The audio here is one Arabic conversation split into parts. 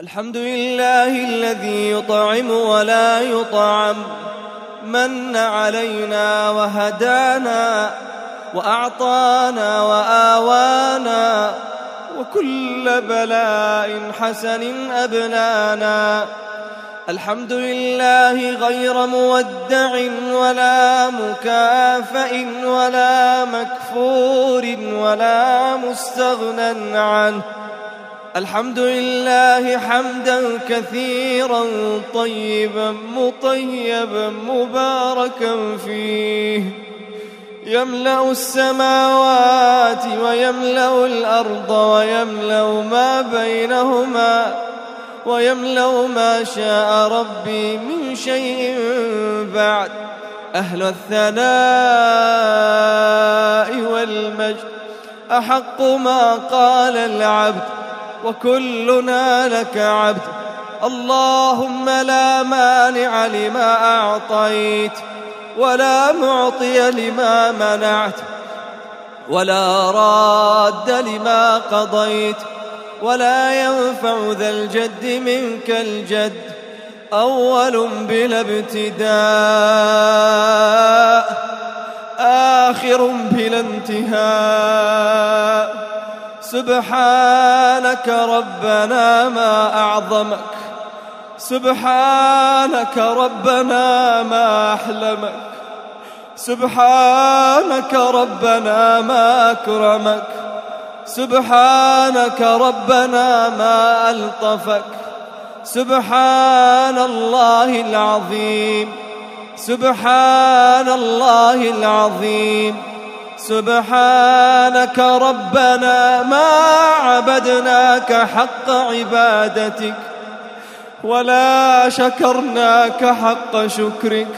الحمد لله الذي يطعم ولا يطعم من علينا وهدانا وأعطانا وآوانا وكل بلاء حسن أبلانا الحمد لله غير مودع ولا مكافئ ولا مكفور ولا مستغنى عنه. الحمد لله حمدا كثيرا طيبا مطيبا مباركا فيه. يملأ السماوات ويملأ الأرض ويملأ ما بينهما ويملأ ما شاء ربي من شيء بعد. أهل الثناء والمجد أحق ما قال العبد وكلنا لك عبد. اللهم لا مانع لما أعطيت ولا معطي لما منعت ولا راد لما قضيت ولا ينفع ذا الجد منك الجد. أول بلا ابتداء آخر بلا انتهاء. سبحانك ربنا ما أعظمك. سبحانك ربنا ما أحلمك. سبحانك ربنا ما أكرمك. سبحانك ربنا ما ألطفك. سبحان الله العظيم. سبحان الله العظيم. سبحانك ربنا ما عبدناك حق عبادتك ولا شكرناك حق شكرك.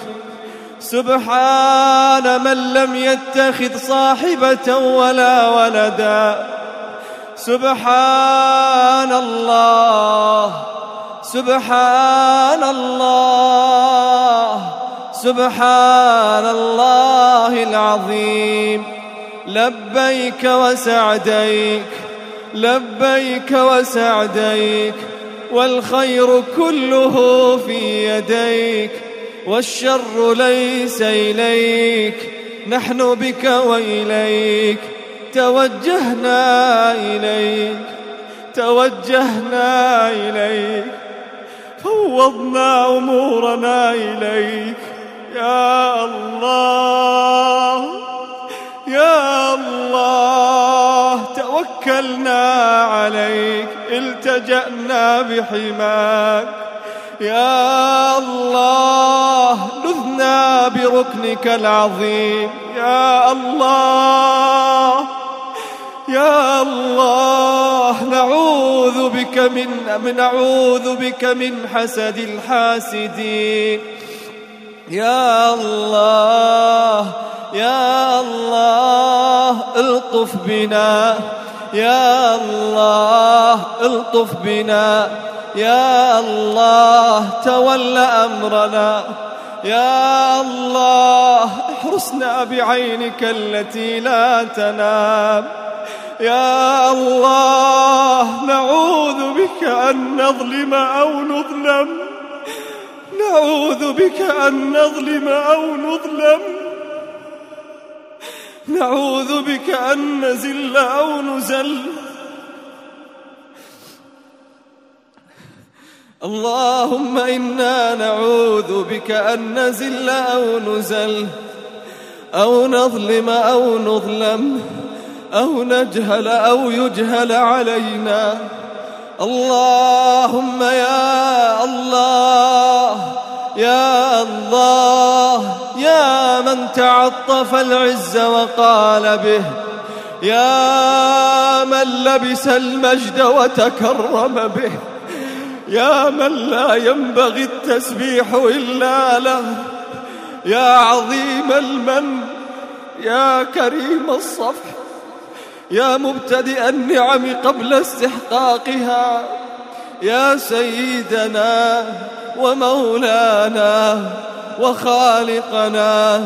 سبحان من لم يتخذ صاحبة ولا ولدا. سبحان الله. سبحان الله. سبحان الله العظيم. لبيك وسعديك لبيك وسعديك والخير كله في يديك والشر ليس إليك نحن بك وإليك توجهنا إليك توجهنا إليك فوضنا أمورنا إليك يا الله. يا الله توكلنا عليك التجأنا بحماك. يا الله لذنا بركنك العظيم. يا الله يا الله نعوذ بك من نعوذ بك من حسد الحاسدين. يا الله يا الله. الطف بنا يا الله الطف بنا يا الله تول أمرنا يا الله احرسنا بعينك التي لا تنام يا الله نعوذ بك أن نظلم أو نظلم نعوذ بك أن نظلم أو نظلم. نعوذ بك أن نزل أو نزل. اللهم إنا نعوذ بك أن نزل أو نزل. أو نظلم أو نظلم. أو نجهل أو يجهل علينا. اللهم يا الله يا الله. يا من تعطف العز وقال به يا من لبس المجد وتكرم به يا من لا ينبغي التسبيح إلا له يا عظيم المن يا كريم الصفح يا مبتدئ النعم قبل استحقاقها يا سيدنا ومولانا وخالقنا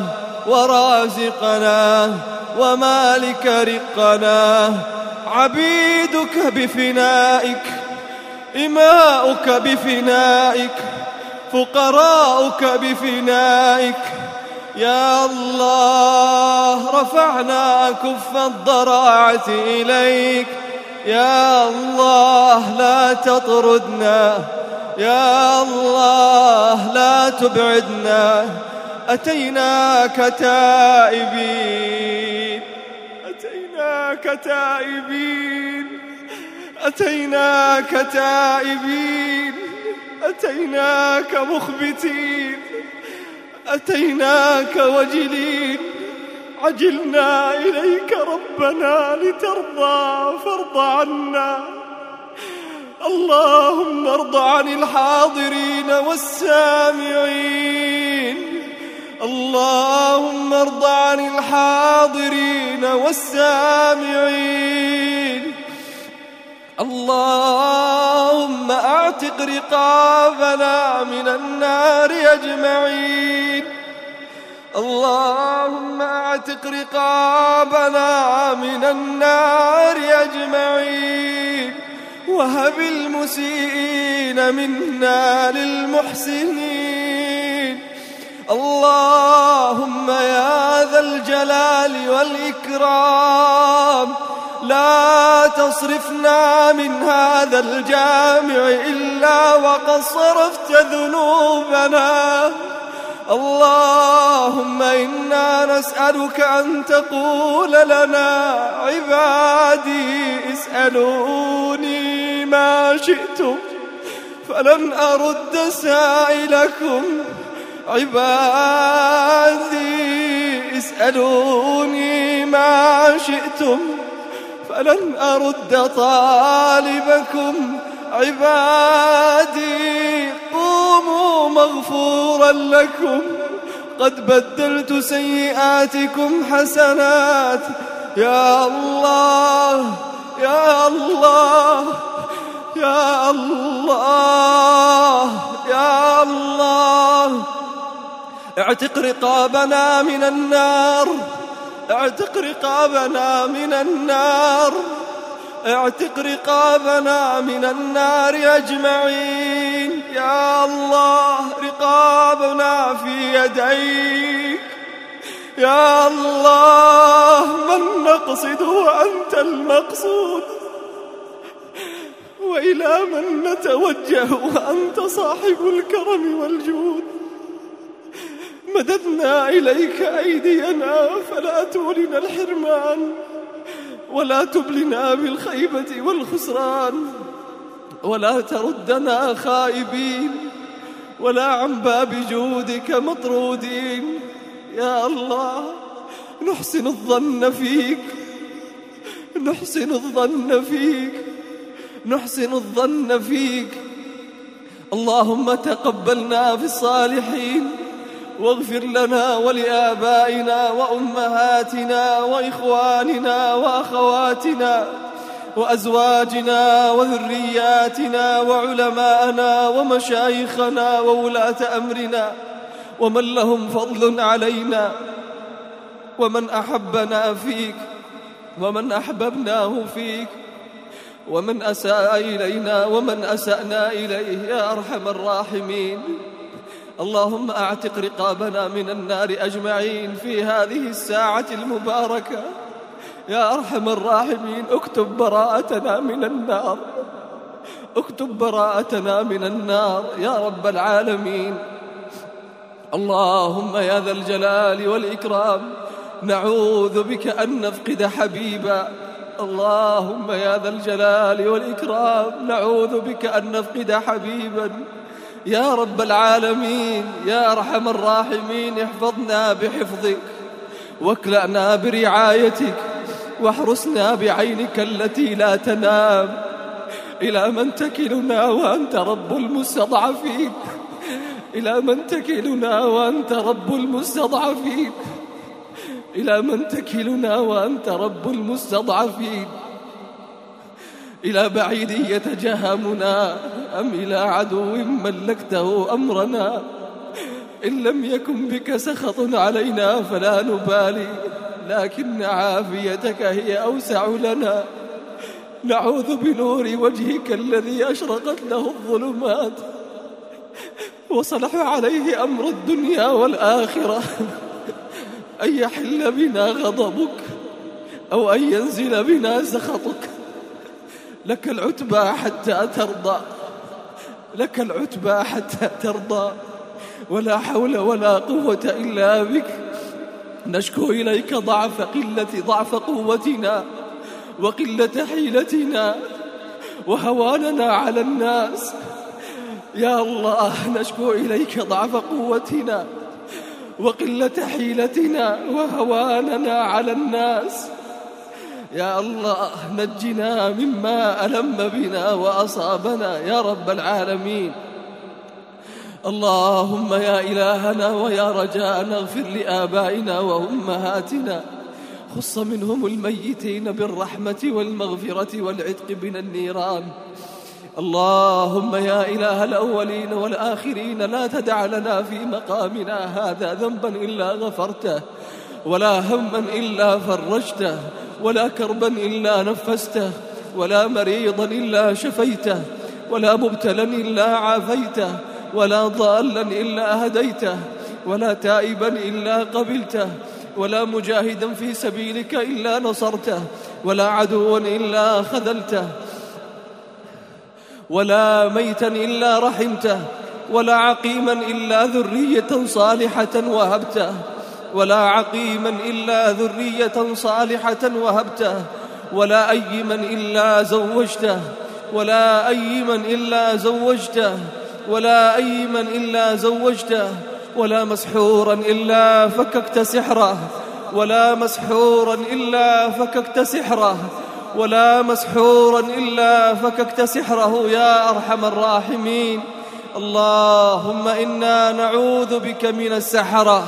ورازقنا ومالك رقنا. عبيدك بفنائك إماؤك بفنائك فقراؤك بفنائك. يا الله رفعنا كف الضراعة إليك. يا الله لا تطردنا يا الله لا تبعدنا أتيناك تائبين أتيناك تائبين أتيناك تائبين أتيناك مخبتين أتيناك وجلين عجلنا إليك ربنا لترضى فارض عنا. اللهم ارض عن الحاضرين والسامعين. اللهم ارض عن الحاضرين والسامعين. اللهم اعتق رقابنا من النار أجمعين. اللهم اعتق رقابنا من النار أجمعين. وهب المسيئين منا للمحسنين. اللهم يا ذا الجلال والإكرام لا تصرفنا من هذا الجامع إلا وقد صرفت ذنوبنا. اللهم إنا نسألك أن تقول لنا عبادي اسألوني ما شئتم فلن أرد سائلكم. عبادي اسألوني ما شئتم فلن أرد طالبكم. عبادي مغفورا لكم. قد بدلت سيئاتكم حسنات. يا الله يا الله يا الله يا الله. اعتق رقابنا من النار. اعتق رقابنا من النار. اعتق رقابنا من النار أجمعين. يا الله رقابنا في يديك. يا الله من نقصد وأنت المقصود. وإلى من نتوجه وأنت صاحب الكرم والجود. مددنا إليك أيدينا فلا تولنا الحرمان. ولا تبلنا بالخيبة والخسران. ولا تردنا خائبين ولا عن باب جودك مطرودين. يا الله نحسن الظن فيك نحسن الظن فيك نحسن الظن فيك. اللهم تقبلنا في الصالحين واغفر لنا ولآبائنا وأمهاتنا وإخواننا وأخواتنا. وأزواجنا وذرياتنا وعلماءنا ومشايخنا وولاة أمرنا ومن لهم فضل علينا ومن أحبنا فيك ومن أحببناه فيك ومن أساء إلينا ومن أسأنا إليه يا أرحم الراحمين. اللهم أعتق رقابنا من النار أجمعين في هذه الساعة المباركة. يا أرحم الراحمين اكتب براءتنا من النار. اكتب براءتنا من النار يا رب العالمين. اللهم يا ذا الجلال والإكرام نعوذ بك أن نفقد حبيبا. اللهم يا ذا الجلال والإكرام نعوذ بك أن نفقد حبيبا. يا رب العالمين يا أرحم الراحمين احفظنا بحفظك واكلأنا برعايتك. واحرسنا بعينك التي لا تنام. إلى من تكلنا وأنت رب المستضعفين. إلى من تكلنا وأنت رب المستضعفين. إلى من تكلنا وأنت رب المستضعفين. إلى بعيد يتجهمنا أم إلى عدو ملكته أمرنا. إن لم يكن بك سخط علينا فلا نبالي. لكن عافيتك هي أوسع لنا. نعوذ بنور وجهك الذي أشرقت له الظلمات. وصلح عليه أمر الدنيا والآخرة. أن يحل بنا غضبك أو أن ينزل بنا سخطك. لك العتبى حتى ترضى. لك العتبى حتى ترضى. ولا حول ولا قوة إلا بك. نشكو إليك ضعف قلة ضعف قوتنا وقلة حيلتنا وهواننا على الناس. يا الله نشكو إليك ضعف قوتنا وقلة حيلتنا وهواننا على الناس. يا الله نجنا مما ألم بنا وأصابنا يا رب العالمين. اللهم يا إلهنا ويا رجاءنا اغفر لآبائنا وأمهاتنا. خص منهم الميتين بالرحمة والمغفرة والعتق من النيران. اللهم يا إله الأولين والآخرين لا تدع لنا في مقامنا هذا ذنبا إلا غفرته ولا هما إلا فرجته ولا كربا إلا نفسته ولا مريضا إلا شفيته ولا مبتلا إلا عافيته ولا ضالا إلا هديته ولا تائبا إلا قبلته ولا مجاهدا في سبيلك إلا نصرته ولا عدوا إلا خذلته ولا ميتا إلا رحمته ولا عقيما إلا ذرية صالحة وهبته ولا عقيما إلا ذرية صالحة وهبته ولا أيما إلا زوجته ولا أيما إلا زوجته ولا أيما إلا زوجته ولا مسحورا إلا فككت سحره ولا مسحورا إلا فككت سحره ولا مسحورا إلا فككت سحره يا أرحم الراحمين. اللهم إنا نعوذ بك من السحرة.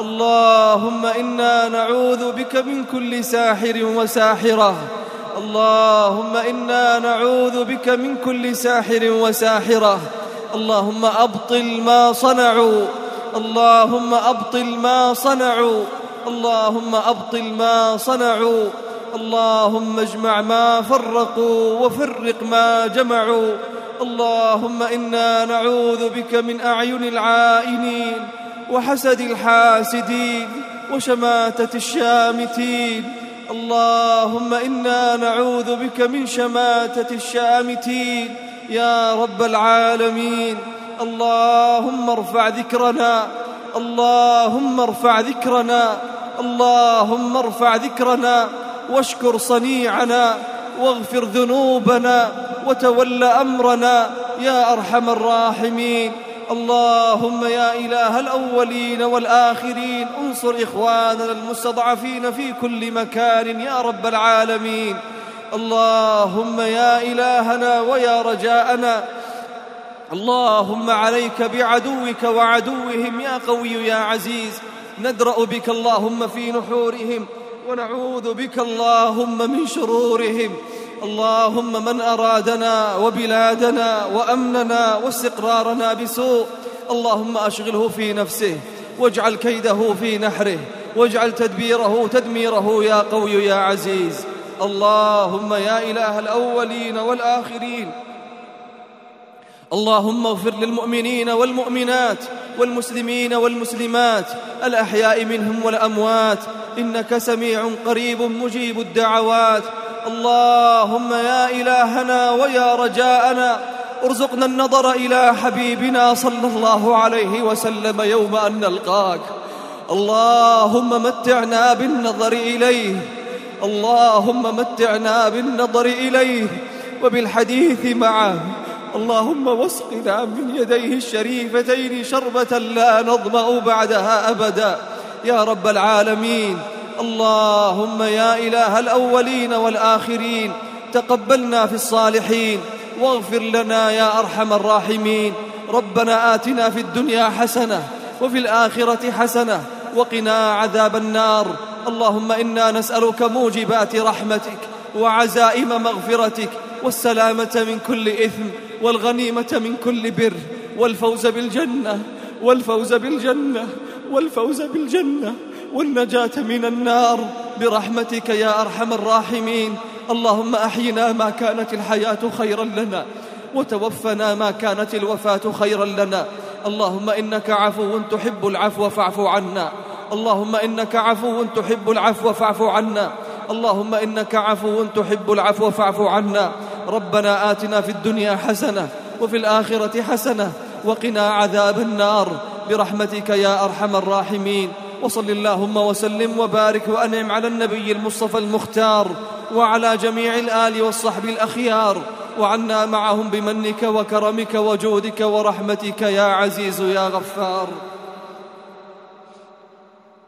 اللهم إنا نعوذ بك من كل ساحر وساحرة. اللهم إنا نعوذ بك من كل ساحر وساحرة. اللهم أبطل ما صنعوا. اللهم أبطل ما صنعوا. اللهم أبطل ما صنعوا. اللهم اجمع ما فرقوا وفرق ما جمعوا. اللهم إنا نعوذ بك من أعين العائنين وحسد الحاسدين وشماتة الشامتين. اللهم إنا نعوذ بك من شماتة الشامتين يا رب العالمين. اللهم ارفع ذكرنا. اللهم ارفع ذكرنا. اللهم ارفع ذكرنا. واشكر صنيعنا. واغفر ذنوبنا. وتول أمرنا. يا أرحم الراحمين. اللهم يا إله الأولين والآخرين. انصر إخواننا المستضعفين في كل مكان. يا رب العالمين. اللهم يا إلهنا ويا رجاءنا. اللهم عليك بعدوك وعدوهم يا قوي يا عزيز. ندرأ بك اللهم في نحورهم ونعوذ بك اللهم من شرورهم. اللهم من أرادنا وبلادنا وأمننا واستقرارنا بسوء. اللهم أشغله في نفسه واجعل كيده في نحره واجعل تدبيره تدميره يا قوي يا عزيز. اللهم يا إله الأولين والآخرين. اللهم اغفر للمؤمنين والمؤمنات والمسلمين والمسلمات الأحياء منهم والأموات. إنك سميع قريب مجيب الدعوات. اللهم يا إلهنا ويا رجاءنا ارزقنا النظر إلى حبيبنا صلى الله عليه وسلم يوم أن نلقاك. اللهم متعنا بالنظر إليه. اللهم متعنا بالنظر إليه وبالحديث معه. اللهم واسقنا من يديه الشريفتين شربة لا نظمأ بعدها أبدا. يا رب العالمين اللهم يا إله الأولين والآخرين تقبلنا في الصالحين واغفر لنا يا أرحم الراحمين. ربنا آتنا في الدنيا حسنة وفي الآخرة حسنة وقنا عذاب النار. اللهم إنا نسألك موجبات رحمتك وعزائم مغفرتك والسلامة من كل إثم والغنيمة من كل بر والفوز بالجنة والفوز بالجنة والفوز بالجنة والنجاة من النار برحمتك يا أرحم الراحمين اللهم أحينا ما كانت الحياة خيرا لنا وتوفنا ما كانت الوفاة خيرا لنا اللهم إنك عفو تحب العفو فاعف عنا اللهم إنك عفو تحب العفو فاعف عنا. اللهم إنك عفو تحب العفو فاعف عنا. ربنا آتنا في الدنيا حسنة وفي الآخرة حسنة وقنا عذاب النار. برحمتك يا أرحم الراحمين. وصل اللهم وسلم وبارك وأنعم على النبي المصطفى المختار وعلى جميع الآل والصحب الأخيار. وعنا معهم بمنك وكرمك وجودك ورحمتك يا عزيز يا غفار.